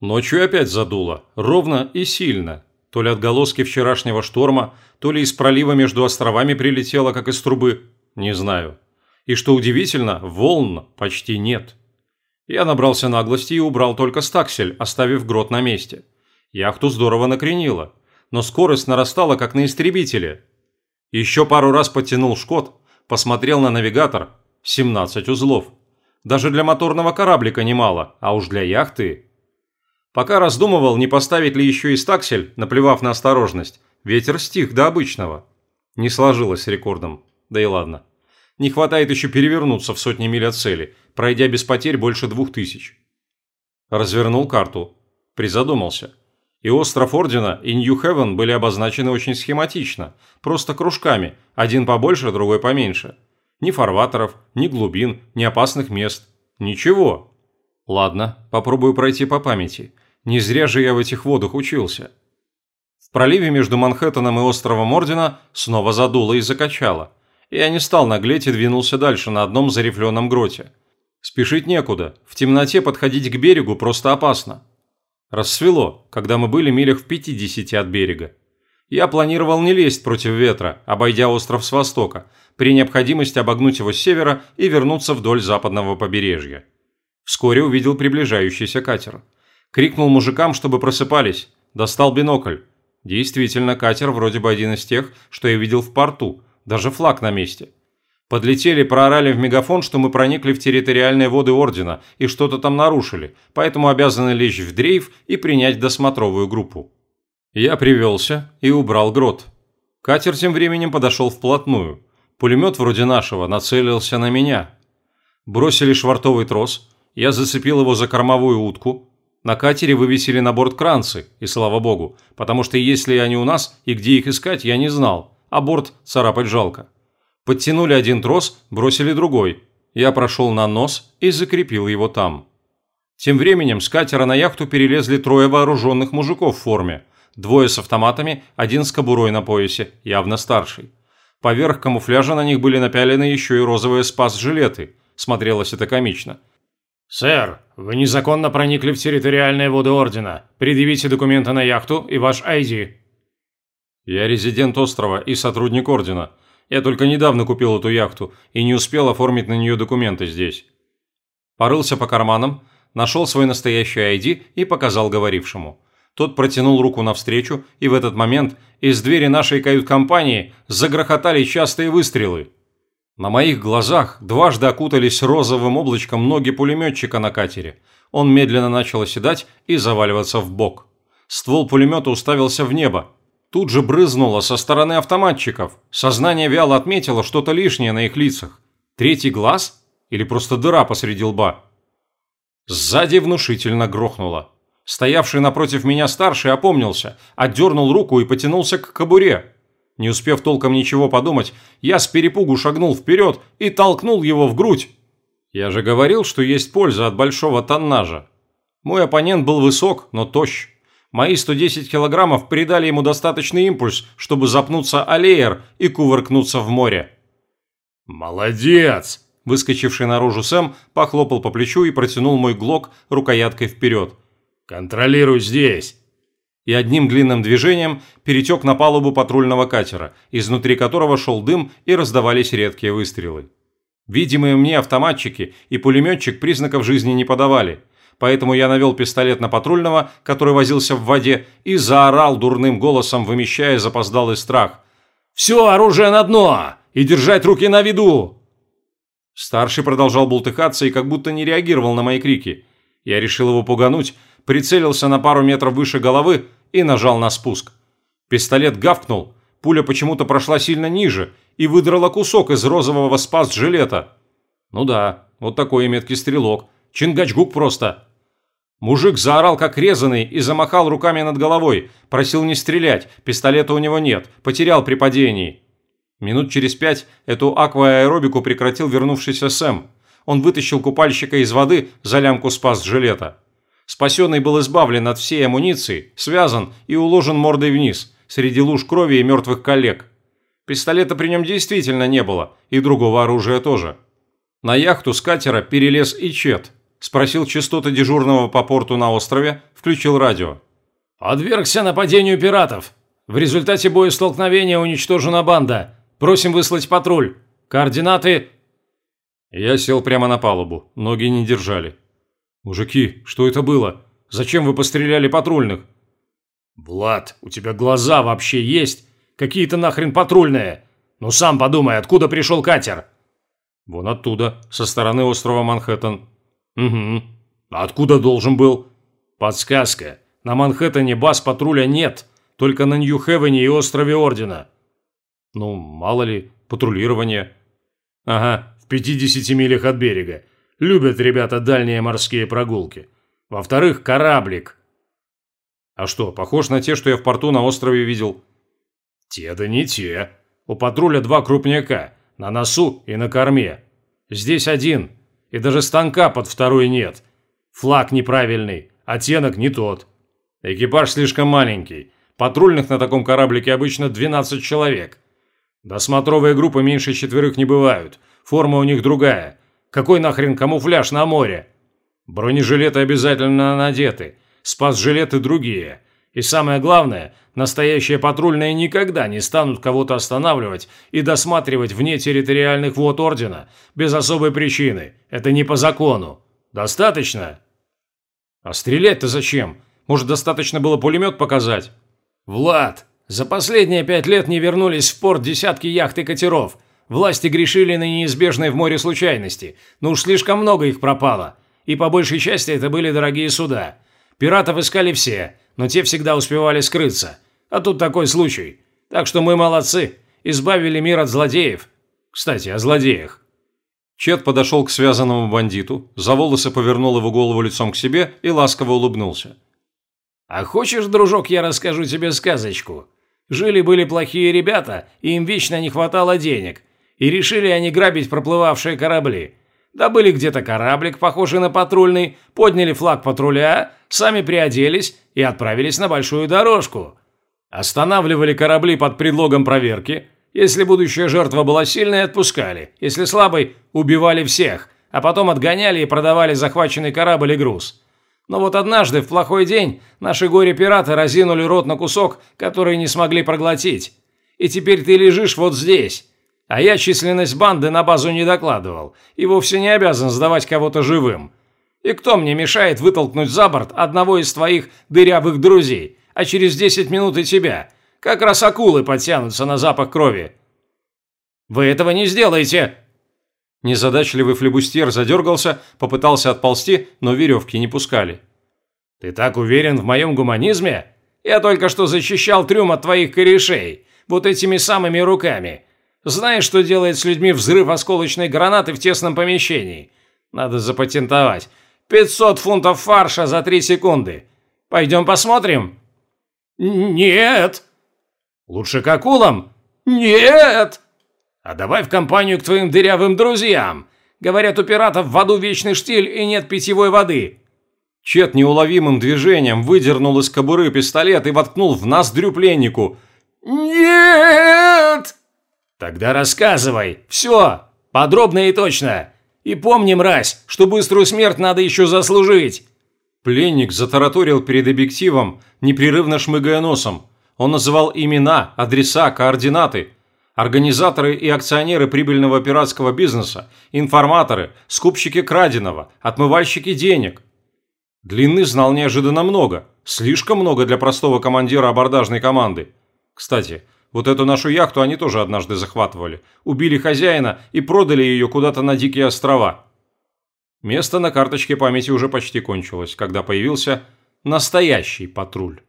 Ночью опять задуло, ровно и сильно. То ли отголоски вчерашнего шторма, то ли из пролива между островами прилетело, как из трубы. Не знаю. И что удивительно, волн почти нет. Я набрался наглости и убрал только стаксель, оставив грот на месте. Яхту здорово накренило, но скорость нарастала, как на истребителе. Еще пару раз подтянул шкот, посмотрел на навигатор – 17 узлов. Даже для моторного кораблика немало, а уж для яхты Пока раздумывал, не поставить ли еще и стаксель, наплевав на осторожность, ветер стих до обычного. Не сложилось с рекордом. Да и ладно. Не хватает еще перевернуться в сотни миль от цели, пройдя без потерь больше двух тысяч. Развернул карту. Призадумался. И остров Ордена, и Нью-Хевен были обозначены очень схематично, просто кружками, один побольше, другой поменьше. Ни фарватеров, ни глубин, ни опасных мест. Ничего. Ладно, попробую пройти по памяти. Не зря же я в этих водах учился. В проливе между Манхэттеном и островом Ордена снова задуло и закачало. Я не стал наглеть и двинулся дальше на одном зарифленном гроте. Спешить некуда, в темноте подходить к берегу просто опасно. Рассвело, когда мы были милях в 50 от берега. Я планировал не лезть против ветра, обойдя остров с востока, при необходимости обогнуть его с севера и вернуться вдоль западного побережья. Вскоре увидел приближающийся катер. Крикнул мужикам, чтобы просыпались. Достал бинокль. Действительно, катер вроде бы один из тех, что я видел в порту. Даже флаг на месте. Подлетели, проорали в мегафон, что мы проникли в территориальные воды Ордена и что-то там нарушили, поэтому обязаны лечь в дрейф и принять досмотровую группу. Я привелся и убрал грот. Катер тем временем подошел вплотную. Пулемет вроде нашего нацелился на меня. Бросили швартовый трос, я зацепил его за кормовую утку. На катере вывесили на борт кранцы, и слава богу, потому что если они у нас и где их искать, я не знал, а борт царапать жалко. Подтянули один трос, бросили другой. Я прошел на нос и закрепил его там. Тем временем с катера на яхту перелезли трое вооруженных мужиков в форме. Двое с автоматами, один с кобурой на поясе, явно старший. Поверх камуфляжа на них были напялены еще и розовые спас-жилеты. Смотрелось это комично. «Сэр, вы незаконно проникли в территориальные воды Ордена. Предъявите документы на яхту и ваш ID». «Я резидент острова и сотрудник Ордена. Я только недавно купил эту яхту и не успел оформить на нее документы здесь». Порылся по карманам, нашел свой настоящий ID и показал говорившему. Тот протянул руку навстречу, и в этот момент из двери нашей кают-компании загрохотали частые выстрелы. На моих глазах дважды окутались розовым облачком ноги пулеметчика на катере. Он медленно начал оседать и заваливаться в бок. Ствол пулемета уставился в небо. Тут же брызнуло со стороны автоматчиков. Сознание вяло отметило что-то лишнее на их лицах. Третий глаз? Или просто дыра посреди лба? Сзади внушительно грохнуло. Стоявший напротив меня старший опомнился, отдернул руку и потянулся к кобуре. Не успев толком ничего подумать, я с перепугу шагнул вперед и толкнул его в грудь. Я же говорил, что есть польза от большого тоннажа. Мой оппонент был высок, но тощ. Мои 110 килограммов придали ему достаточный импульс, чтобы запнуться о леер и кувыркнуться в море. «Молодец!» Выскочивший наружу Сэм похлопал по плечу и протянул мой глок рукояткой вперед. «Контролируй здесь!» И одним длинным движением перетек на палубу патрульного катера, изнутри которого шел дым и раздавались редкие выстрелы. Видимые мне автоматчики и пулеметчик признаков жизни не подавали, поэтому я навел пистолет на патрульного, который возился в воде, и заорал дурным голосом, вымещая запоздалый страх. «Все оружие на дно! И держать руки на виду!» Старший продолжал бултыхаться и как будто не реагировал на мои крики. Я решил его пугануть, прицелился на пару метров выше головы и нажал на спуск. Пистолет гавкнул, пуля почему-то прошла сильно ниже и выдрала кусок из розового спас-жилета. Ну да, вот такой меткий стрелок. Чингачгук просто. Мужик заорал как резанный и замахал руками над головой, просил не стрелять, пистолета у него нет, потерял при падении. Минут через пять эту аквааэробику прекратил вернувшийся Сэм. Он вытащил купальщика из воды за лямку спас-жилета. Спасенный был избавлен от всей амуниции, связан и уложен мордой вниз, среди луж крови и мертвых коллег. Пистолета при нем действительно не было, и другого оружия тоже. На яхту с катера перелез и Чет. Спросил частоты дежурного по порту на острове, включил радио. «Подвергся нападению пиратов. В результате боестолкновения уничтожена банда. Просим выслать патруль. Координаты...» Я сел прямо на палубу, ноги не держали. «Мужики, что это было? Зачем вы постреляли патрульных?» «Влад, у тебя глаза вообще есть? Какие-то нахрен патрульные? Ну сам подумай, откуда пришел катер?» «Вон оттуда, со стороны острова Манхэттен». «Угу. А откуда должен был?» «Подсказка. На Манхэттене баз патруля нет, только на Нью-Хевене и острове Ордена». «Ну, мало ли, патрулирование». «Ага, в 50 милях от берега. Любят ребята дальние морские прогулки. Во-вторых, кораблик». «А что, похож на те, что я в порту на острове видел?» «Те да не те. У патруля два крупняка, на носу и на корме. Здесь один, и даже станка под второй нет. Флаг неправильный, оттенок не тот. Экипаж слишком маленький. Патрульных на таком кораблике обычно 12 человек. Досмотровые группы меньше четверых не бывают. Форма у них другая. Какой нахрен камуфляж на море? Бронежилеты обязательно надеты. Спас-жилеты другие. И самое главное, настоящие патрульные никогда не станут кого-то останавливать и досматривать вне территориальных вод Ордена без особой причины. Это не по закону. Достаточно? А стрелять-то зачем? Может, достаточно было пулемет показать? Влад, за последние пять лет не вернулись в порт десятки яхт и катеров. Власти грешили на неизбежные в море случайности, но уж слишком много их пропало. И по большей части это были дорогие суда. Пиратов искали все – но те всегда успевали скрыться. А тут такой случай. Так что мы молодцы, избавили мир от злодеев. Кстати, о злодеях». Чет подошел к связанному бандиту, за волосы повернул его голову лицом к себе и ласково улыбнулся. «А хочешь, дружок, я расскажу тебе сказочку? Жили-были плохие ребята, и им вечно не хватало денег, и решили они грабить проплывавшие корабли. Добыли где-то кораблик, похожий на патрульный, подняли флаг патруля, сами приоделись и отправились на большую дорожку. Останавливали корабли под предлогом проверки. Если будущая жертва была сильной, отпускали. Если слабой, убивали всех, а потом отгоняли и продавали захваченный корабль и груз. Но вот однажды, в плохой день, наши горе-пираты разинули рот на кусок, который не смогли проглотить. И теперь ты лежишь вот здесь, а я численность банды на базу не докладывал и вовсе не обязан сдавать кого-то живым. И кто мне мешает вытолкнуть за борт одного из твоих дырявых друзей, а через 10 минут и тебя? Как раз акулы подтянутся на запах крови. Вы этого не сделаете!» Незадачливый флебустьер задергался, попытался отползти, но веревки не пускали. «Ты так уверен в моем гуманизме? Я только что защищал трюм от твоих корешей, вот этими самыми руками. Знаешь, что делает с людьми взрыв осколочной гранаты в тесном помещении? Надо запатентовать. 500 фунтов фарша за 3 секунды. Пойдем посмотрим?» «Нет». «Лучше к акулам?» «Нет». «А давай в компанию к твоим дырявым друзьям. Говорят, у пиратов в аду вечный штиль и нет питьевой воды». Чет неуловимым движением выдернул из кобуры пистолет и воткнул в ноздрю пленнику. «Нет!» «Тогда рассказывай. Все. Подробно и точно. И помни, мразь, что быструю смерть надо еще заслужить». Пленник затараторил перед объективом, непрерывно шмыгая носом. Он называл имена, адреса, координаты. Организаторы и акционеры прибыльного пиратского бизнеса, информаторы, скупщики краденого, отмывальщики денег. Длины знал неожиданно много, слишком много для простого командира абордажной команды. Кстати, вот эту нашу яхту они тоже однажды захватывали. Убили хозяина и продали ее куда-то на Дикие острова. Место на карточке памяти уже почти кончилось, когда появился настоящий патруль.